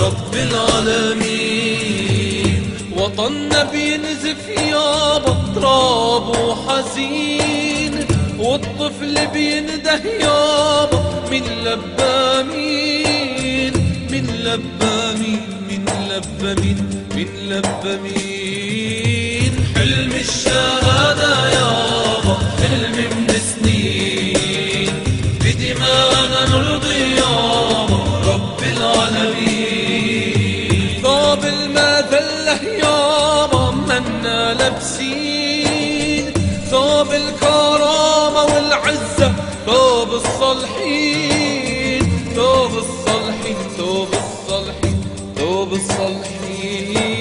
رب العالمين. وطننا بينزف يابا تراب وحزين. والطفل بينده يابا من لبى مين من لبى مين من لبى مين من لبى مين حلم الشهادة لابسين ثوب الكرامة والعزة ثوب الصالحين. ثوب الصالحين ثوب الصالحين ثوب الصالحين.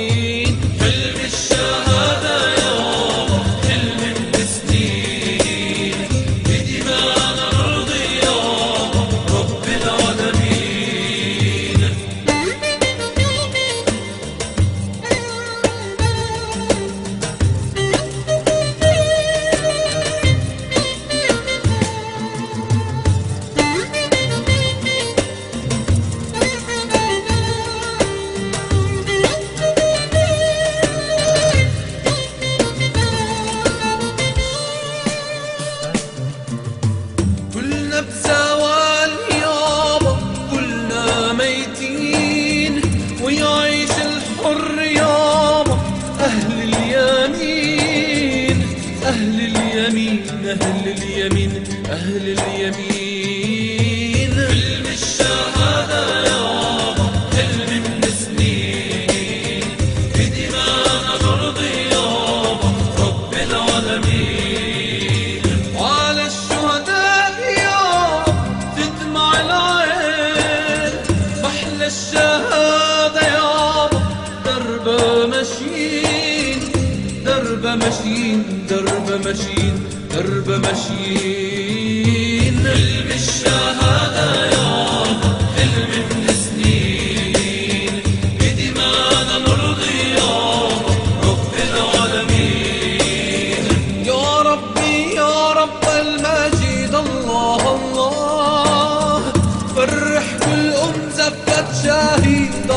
الحر يابا أهل اليمين أهل اليمين أهل اليمين أهل اليمين. حلم الشهادة يابا حلم من سنين بدماغنا نرضي يابا رب العالمين. وعلى الشهداء يوم تدمع العين. محلى الشهادة ماشيين درب ماشيين درب ماشيين. حلم الشهادة يابا حلم من سنين بدماغنا نرضي يابا رب العالمين. يا ربي يا رب المجيد الله الله. فرح كل أم زفت شاهد